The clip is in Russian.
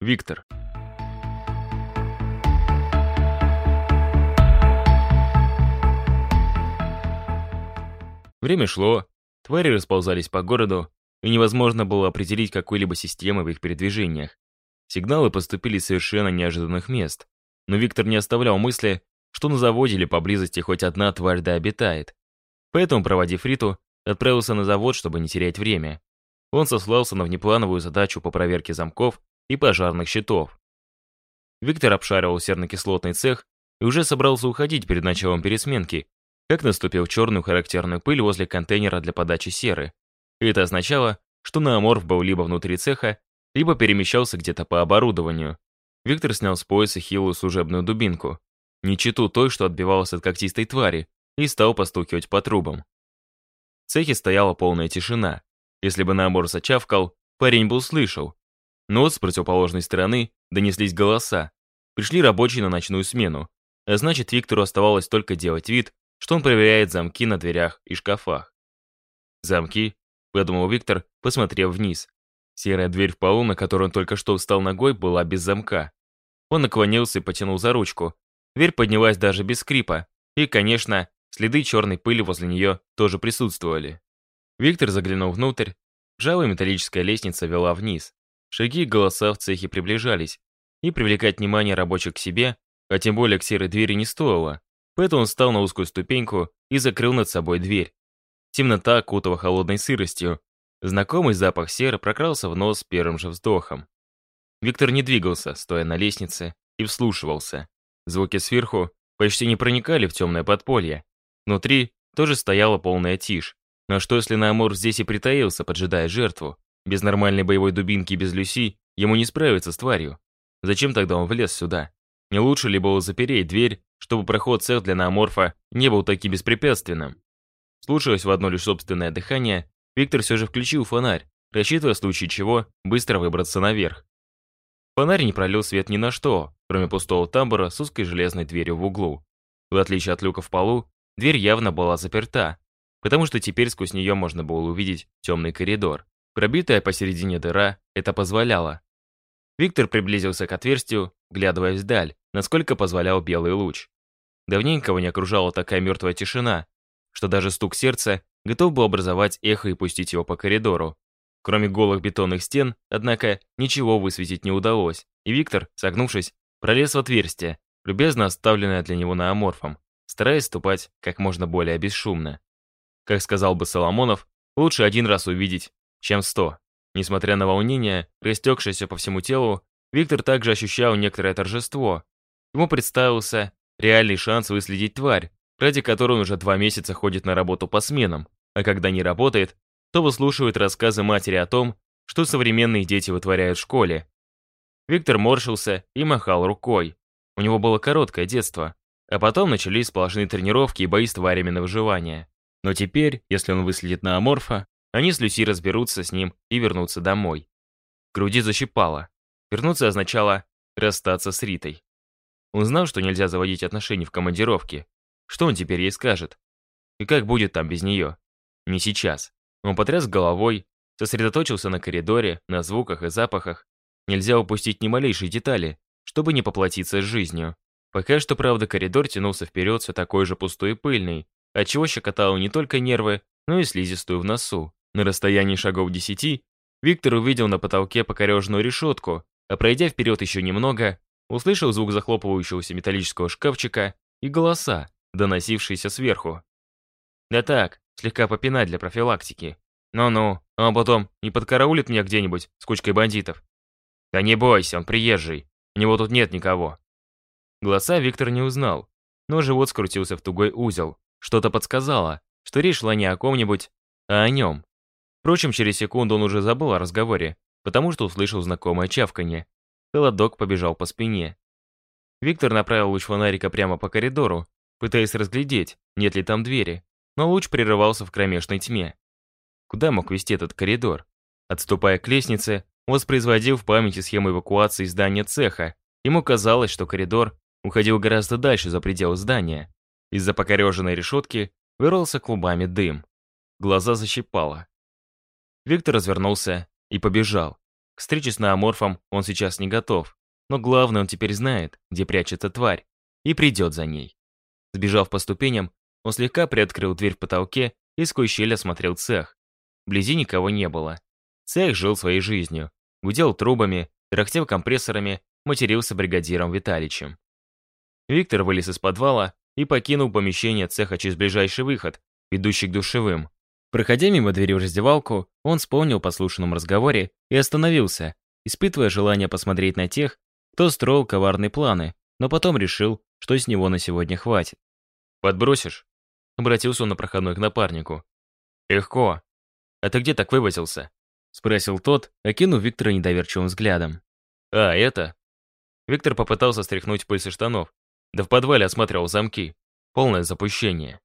Виктор. Время шло, твари расползались по городу, и невозможно было определить какой-либо системы в их передвижениях. Сигналы поступили с совершенно неожиданных мест, но Виктор не оставлял мысли, что на заводе или поблизости хоть одна тварь да обитает. Поэтому, проводив Риту, отправился на завод, чтобы не терять время. Он сослался на внеплановую задачу по проверке замков и пожарных щитов. Виктор обшаривал сернокислотный цех и уже собрался уходить перед началом пересменки, как наступил черную характерную пыль возле контейнера для подачи серы. И это означало, что Нааморф был либо внутри цеха, либо перемещался где-то по оборудованию. Виктор снял с пояса хилую служебную дубинку, не читу той, что отбивалась от когтистой твари, и стал постукивать по трубам. В цехе стояла полная тишина. Если бы Наамор зачавкал, парень бы услышал. Но с противоположной стороны донеслись голоса. Пришли рабочие на ночную смену. А значит, Виктору оставалось только делать вид, что он проверяет замки на дверях и шкафах. «Замки?» — подумал Виктор, посмотрев вниз. Серая дверь в полу, на которую он только что встал ногой, была без замка. Он наклонился и потянул за ручку. Дверь поднялась даже без скрипа. И, конечно, следы черной пыли возле нее тоже присутствовали. Виктор заглянул внутрь. Ржавая металлическая лестница вела вниз. Шаги и голоса в цехе приближались. И привлекать внимание рабочих к себе, а тем более к серой двери, не стоило. Поэтому он встал на узкую ступеньку и закрыл над собой дверь. Темнота окутала холодной сыростью. Знакомый запах серы прокрался в нос первым же вздохом. Виктор не двигался, стоя на лестнице, и вслушивался. Звуки сверху почти не проникали в темное подполье. Внутри тоже стояла полная тишь. Но что если Наамур здесь и притаился, поджидая жертву? Без нормальной боевой дубинки и без Люси ему не справиться с тварью. Зачем тогда он влез сюда? Не лучше ли было запереть дверь чтобы проход цех для нааморфа не был таким беспрепятственным. Слушаясь в одно лишь собственное дыхание, Виктор все же включил фонарь, рассчитывая в случае чего быстро выбраться наверх. Фонарь не пролил свет ни на что, кроме пустого тамбура с узкой железной дверью в углу. В отличие от люка в полу, дверь явно была заперта, потому что теперь сквозь нее можно было увидеть темный коридор. Пробитая посередине дыра это позволяло. Виктор приблизился к отверстию, глядываясь вдаль, насколько позволял белый луч. Давненько его не окружала такая мертвая тишина, что даже стук сердца готов был образовать эхо и пустить его по коридору. Кроме голых бетонных стен, однако, ничего высветить не удалось, и Виктор, согнувшись, пролез в отверстие, любезно оставленное для него нааморфом, стараясь ступать как можно более бесшумно. Как сказал бы Соломонов, лучше один раз увидеть, чем сто. Несмотря на волнение, растекшееся по всему телу, Виктор также ощущал некоторое торжество. Ему представился реальный шанс выследить тварь, ради которой он уже два месяца ходит на работу по сменам, а когда не работает, то выслушивает рассказы матери о том, что современные дети вытворяют в школе. Виктор морщился и махал рукой. У него было короткое детство, а потом начались сплошные тренировки и бои с тварями на выживание. Но теперь, если он выследит на Аморфа, они с Люси разберутся с ним и вернутся домой. груди защипало. Вернуться означало расстаться с Ритой. Он знал, что нельзя заводить отношения в командировке. Что он теперь ей скажет? И как будет там без нее? Не сейчас. Он потряс головой, сосредоточился на коридоре, на звуках и запахах. Нельзя упустить ни малейшей детали, чтобы не поплатиться жизнью. Пока что, правда, коридор тянулся вперед все такой же пустой и пыльный, отчего щекотало не только нервы, но и слизистую в носу. На расстоянии шагов десяти Виктор увидел на потолке покореженную решетку, а пройдя вперед еще немного, услышал звук захлопывающегося металлического шкафчика и голоса, доносившиеся сверху. Да так, слегка попинать для профилактики. Ну-ну, а потом не подкараулит меня где-нибудь с кучкой бандитов. Да не бойся, он приезжий, у него тут нет никого. Голоса Виктор не узнал, но живот скрутился в тугой узел. Что-то подсказало, что речь шла не о ком-нибудь, а о нем. Впрочем, через секунду он уже забыл о разговоре, потому что услышал знакомое чавканье. Холодок побежал по спине. Виктор направил луч фонарика прямо по коридору, пытаясь разглядеть, нет ли там двери, но луч прерывался в кромешной тьме. Куда мог вести этот коридор? Отступая к лестнице, воспроизводил в памяти схему эвакуации здания цеха. Ему казалось, что коридор уходил гораздо дальше за пределы здания. Из-за покореженной решетки вырвался клубами дым. Глаза защипало. Виктор развернулся и побежал. К встрече с наоморфом он сейчас не готов, но главное, он теперь знает, где прячется тварь, и придет за ней. Сбежав по ступеням, он слегка приоткрыл дверь в потолке и сквозь щель осмотрел цех. Вблизи никого не было. Цех жил своей жизнью, гудел трубами, трахтел компрессорами, матерился бригадиром Виталичем. Виктор вылез из подвала и покинул помещение цеха через ближайший выход, ведущий к душевым. Проходя мимо двери в раздевалку, он вспомнил по слушанном разговоре и остановился, испытывая желание посмотреть на тех, кто строил коварные планы, но потом решил, что с него на сегодня хватит. «Подбросишь?» — обратился он на проходной к напарнику. «Легко. А ты где так вывозился?» — спросил тот, окинув Виктора недоверчивым взглядом. «А, это?» Виктор попытался стряхнуть пыль со штанов, да в подвале осматривал замки. Полное запущение.